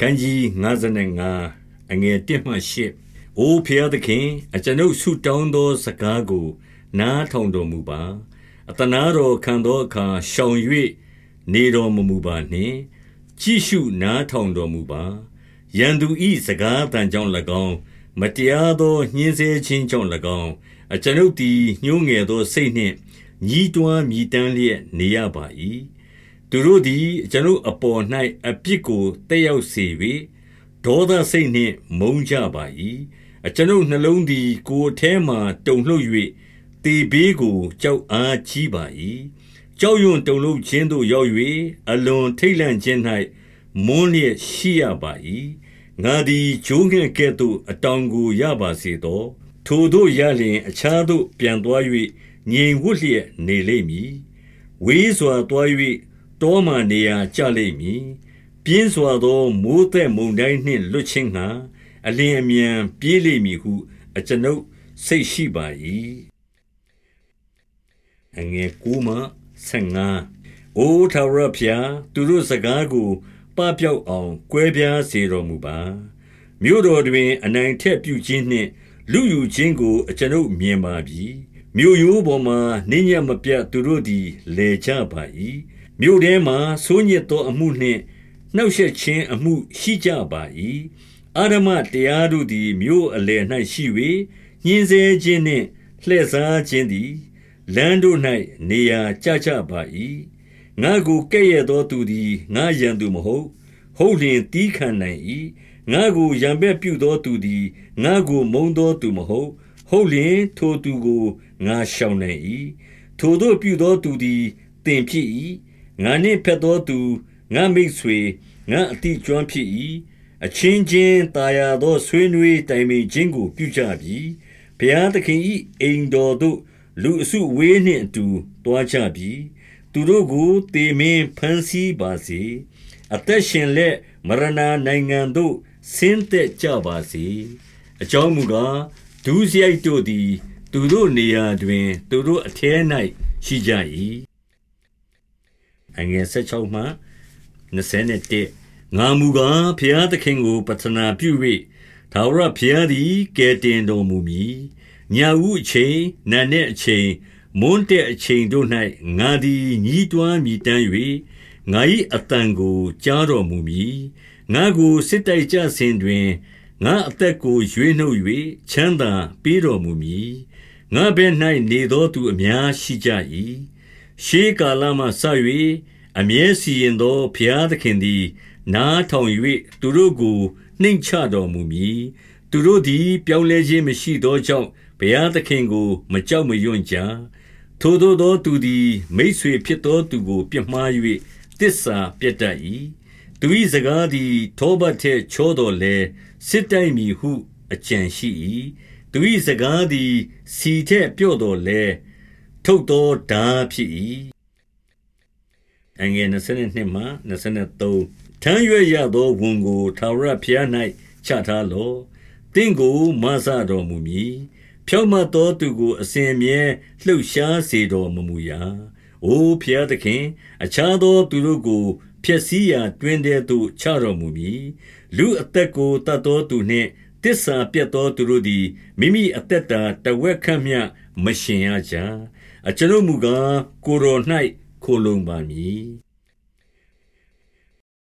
ခန်းကြီး55အငယ်1မှ8အိုဖျားသခင် အကျွန်ုပ်ဆုတောင်းသောစကားကို နားထောင်တော်မူပါအတနာတော်ခံသောအခါရှောင်၍နေတော်မမူပါနှင့်ကြည့်ရှုနားထောင်တော်မူပါရန်သူဤစကားတန်ကြောင့်၎င်းမတရားသောညှင်းဆဲခြင်းကြောင့်၎င်းအကျွန်ုပ်သည်ညှိုးငယ်သောစိတ်နှင့်ညီးတွားမြည်တမ်းလျက်နေရပါ၏ သူတို့သည်အကျွန်ုပ်အပေါ်၌အပြစ်ကိုတက်ရောက်စေ၍ဒေါသစိတ်နှင့် မုန်းကြပါ၏အကျွန်ုပ်နှလုံးသည် ကိုယ်ထဲမှတုန်လှုပ်၍တေဘေးကို ကြောက်အားကြီးပါ၏ကြောက်ရွံ့တုန်လှုပ်ခြင်းသို့ ရောက်၍အလွန်ထိတ်လန့်ခြင်း၌မွန်းလျက်ရှိရပါ၏ငါသည်ဂျိုးငှက်ကဲ့သို့ အတောင်ကို ရပါစေသော ထိုတို့ရလျင် အခြားသို့ ပြန်သွား၍ငြိမ်ဝတ်လျက် နေလိမ့်မည် ဝေးစွာသွား၍ တောမှနေရာကျလိမ့်မည်ပြင်းစွာသောမိုးသက်မုန်တိုင်းနှင့်လွတ်ခြင်းငှာအလင်းအမြန်ပြေးလိမ့်မည်ဟု အကျွန်ုပ်စိတ်ရှိပါ၏အငယ်ကူမဆငါအိုထာဝရဖျားသူတို့စကားကိုပပျောက်အောင်ကွဲပြားစေတော်မူပါမြို့တော်တွင် အနိုင်ထက်ပြုခြင်းနှင့်လူယူခြင်းကို အကျွန်ုပ်မြင်ပါပြီမြို့ရိုးပေါ်မှာနေညမပြတ်သူတို့သည်လဲကြပါ၏ မြို့ထဲမှာဆိုးညစ်သောအမှုနှင့်နှောက်ယှက်ခြင်းအမှုရှိကြပါ၏အာရမတရားတို့သည်မြို့အလယ်၌ရှိ၍ညှင်းဆဲခြင်းနှင့်လှည့်စားခြင်းသည်လမ်းတို့၌နေရာကျကြပါ၏ငါကိုကဲ့ရဲ့သောသူသည်ငါရန်သူမဟုတ် ဟုတ်လျင်တီးခံနိုင်၏ငါကိုရံဘက်ပြုသောသူသည်ငါကိုမုန်းသောသူမဟုတ် ဟုတ်လျင်ထိုသူကိုငါရှောင်နိုင်၏ထိုတို့ပြုသောသူသည်တင်ဖြစ်၏ ငါနှင့်ဖက်သောသူငါမိတ်ဆွေငါအတိကျွမ်းဖြစ်၏အချင်းချင်းตายရသောဆွေးနွေးတိုင်ပင်ခြင်းကိုပြုကြပြီဘုရားသခင်၏အိမ်တော်သို့လူအစုဝေးနှင့်အတူတွားကြပြီသူတို့ကိုတေမင်းဖန်ဆီးပါစေအသက်ရှင်လက်မရဏနိုင်ငံသို့ဆင်းသက်ကြပါစေအကြောင်းမူကားဒုစရိုက်တို့သည် သူတို့နေရာတွင် သူတို့အထဲ၌ရှိကြ၏ အငယ်16မှ21ငါမူကားဖျားသခင်ကိုပတနာပြု၍သာဝရဖျားသည်ကဲတင်တော်မူမည်ညာဦးအချိန်နံနှင့်အချိန်မွန်းတဲ့အချိန်တို့၌ငါသည်ညီးတွားမြည်တမ်း၍ငါ၏အတန်ကိုကြားတော်မူမည်ငါကိုစစ်တိုက်ကြစဉ်တွင်ငါအသက်ကိုရွေးနှုတ်၍ချမ်းသာပေးတော်မူမည်ငါဘဲ၌နေသောသူအများရှိကြ၏ ရှေးကာလမှဆ၍အမြဲစီရင်သော ဘုရားသခင်သည် နားထောင်၍သူတို့ကို နှိမ်ချတော်မူမည် သူတို့သည် ပြောင်းလဲခြင်းမရှိသောကြောင့် ဘုရားသခင်ကို မကြောက်မရွံ့ကြ ထိုသို့သောသူသည် မိတ်ဆွေဖြစ်သောသူကို ပြမှား၍တစ္ဆာပြတ်တတ်၏သူ၏စကားသည် ထောပတ်ထက်ချောတော်လဲစစ်တိုက်မည်ဟု အကြံရှိ၏သူ၏စကားသည်စီထက်ပြော့တော်လဲ ထုတ်သောဓာဖြစ်၏အငယ်22မှ23ထမ်းရွက်ရသောဝန်ကိုထာဝရဘုရား၌ချထားလော့တင့်ကိုမဆတော်မူမည်ဖြောင့်မတ်သောသူကိုအစဉ်အမြဲလှုပ်ရှားစေတော်မမူရာ။အိုဘုရားသခင်၊အခြားသောသူတို့ကိုဖျက်ဆီးရာတွင်းထဲသို့ချတော်မူမည်။လူအသက်ကိုသတ်သောသူနှင့်သစ္စာပျက်သောသူတို့သည်မိမိအသက်တာတဝက်ခန့်မျှမယှဉ်ရကြ။ အကျွန်ုပ်မူကား၊ကိုယ်တော်၌ခိုလှုံပါမည်။